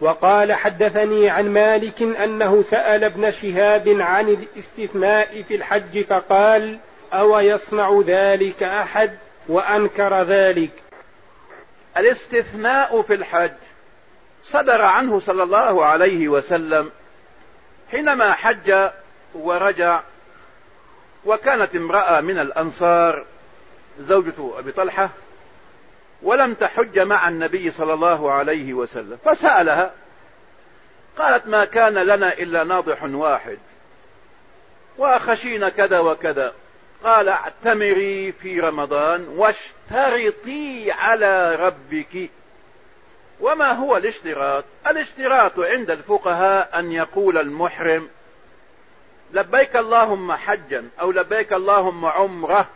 وقال حدثني عن مالك أنه سأل ابن شهاب عن الاستثناء في الحج فقال أو يصنع ذلك أحد وأنكر ذلك؟ الاستثناء في الحج صدر عنه صلى الله عليه وسلم حينما حج ورجع وكانت امرأة من الأنصار زوجة أبي طلحة ولم تحج مع النبي صلى الله عليه وسلم فسألها قالت ما كان لنا إلا ناضح واحد وخشينا كذا وكذا. قال اعتمري في رمضان واشترطي على ربك. وما هو الاشتراط؟ الاشتراط عند الفقهاء أن يقول المحرم لبيك اللهم حجا أو لبيك اللهم عمرة.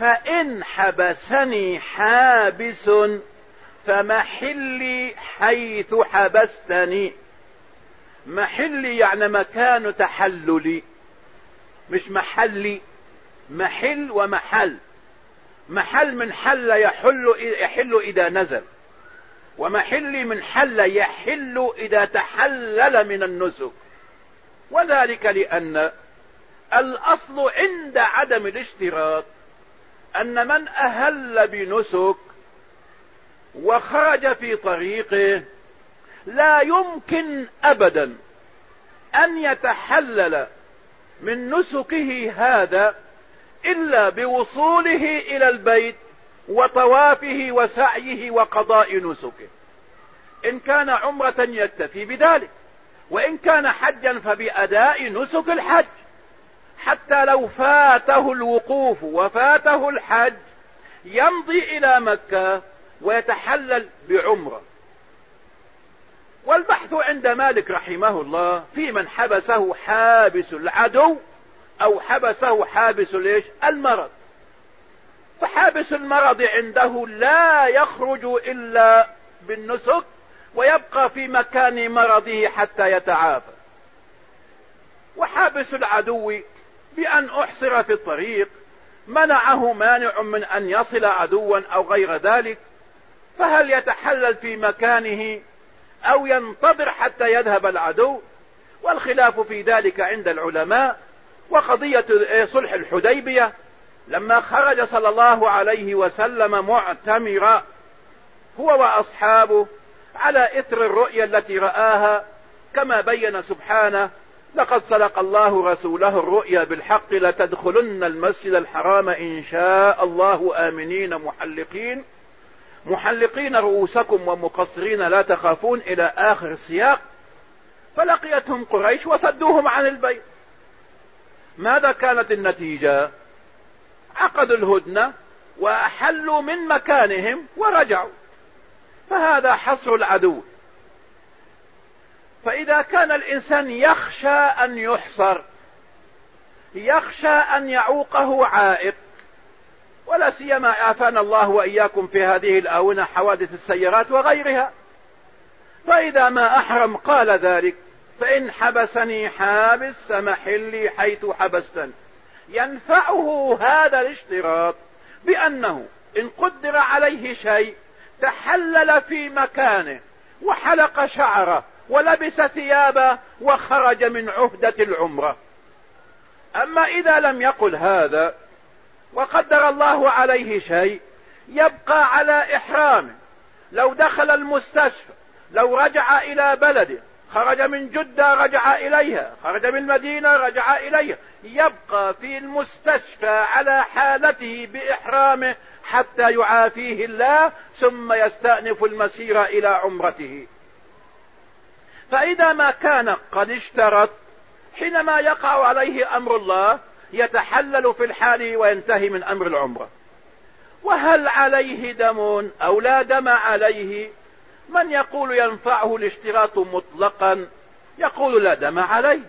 فإن حبسني حابس فمحلي حيث حبستني. محلي يعني مكان تحللي مش محلي محل ومحل. محل من حل يحل يحل إذا نزل ومحل من حل يحل إذا تحلل من النسك. وذلك لأن الأصل عند عدم الاشتراط أن من أهل بنسك وخرج في طريقه لا يمكن أبدا أن يتحلل من نسكه هذا إلا بوصوله إلى البيت وطوافه وسعيه وقضاء نسكه. إن كان عمرة يكتفي بذلك وإن كان حجا فبأداء نسك الحج. حتى لو فاته الوقوف وفاته الحج يمضي إلى مكة ويتحلل بعمرة. والبحث عند مالك رحمه الله في من حبسه حابس العدو أو حبسه حابس ليش المرض. فحابس المرض عنده لا يخرج إلا بالنسك ويبقى في مكان مرضه حتى يتعافى. وحابس العدو بأن أحصر في الطريق منعه مانع من أن يصل عدوا أو غير ذلك فهل يتحلل في مكانه أو ينتظر حتى يذهب العدو؟ والخلاف في ذلك عند العلماء وقضية صلح الحديبية لما خرج صلى الله عليه وسلم معتمرا هو وأصحابه على إثر الرؤيا التي رآها كما بين سبحانه لقد صدق الله رسوله الرؤيا بالحق لتدخلن المسجد الحرام إن شاء الله آمنين محلقين. محلقين رؤوسكم ومقصرين لا تخافون إلى آخر السياق. فلقيتهم قريش وصدوهم عن البيت. ماذا كانت النتيجة؟ عقدوا الهدنة وأحلوا من مكانهم ورجعوا. فهذا حصر العدو. فإذا كان الإنسان يخشى أن يحصر يخشى أن يعوقه عائق ولا سيما عافانا الله وإياكم في هذه الآونة حوادث السيارات وغيرها. فإذا ما أحرم قال ذلك فإن حبسني حابس فمحلي حيث حبستني. ينفعه هذا الاشتراط بأنه إن قدر عليه شيء تحلل في مكانه وحلق شعره ولبس ثيابه وخرج من عهدة العمرة. أما إذا لم يقل هذا وقدر الله عليه شيء يبقى على إحرامه لو دخل المستشفى لو رجع إلى بلده خرج من جدة رجع إليها خرج من المدينة رجع إليها يبقى في المستشفى على حالته بإحرامه حتى يعافيه الله ثم يستأنف المسير إلى عمرته. فإذا ما كان قد اشترط حينما يقع عليه أمر الله يتحلل في الحال وينتهي من أمر العمرة. وهل عليه دم أو لا دم عليه؟ من يقول ينفعه الاشتراط مطلقا؟ يقول لا دم عليه.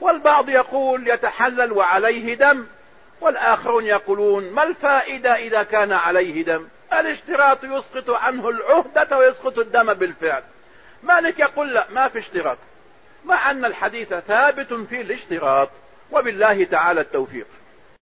والبعض يقول يتحلل وعليه دم والآخرون يقولون ما الفائدة إذا كان عليه دم؟ الاشتراط يسقط عنه العهدة ويسقط الدم بالفعل. مالك يقول لا ما في اشتراط. مع أن الحديث ثابت في الاشتراط وبالله تعالى التوفيق.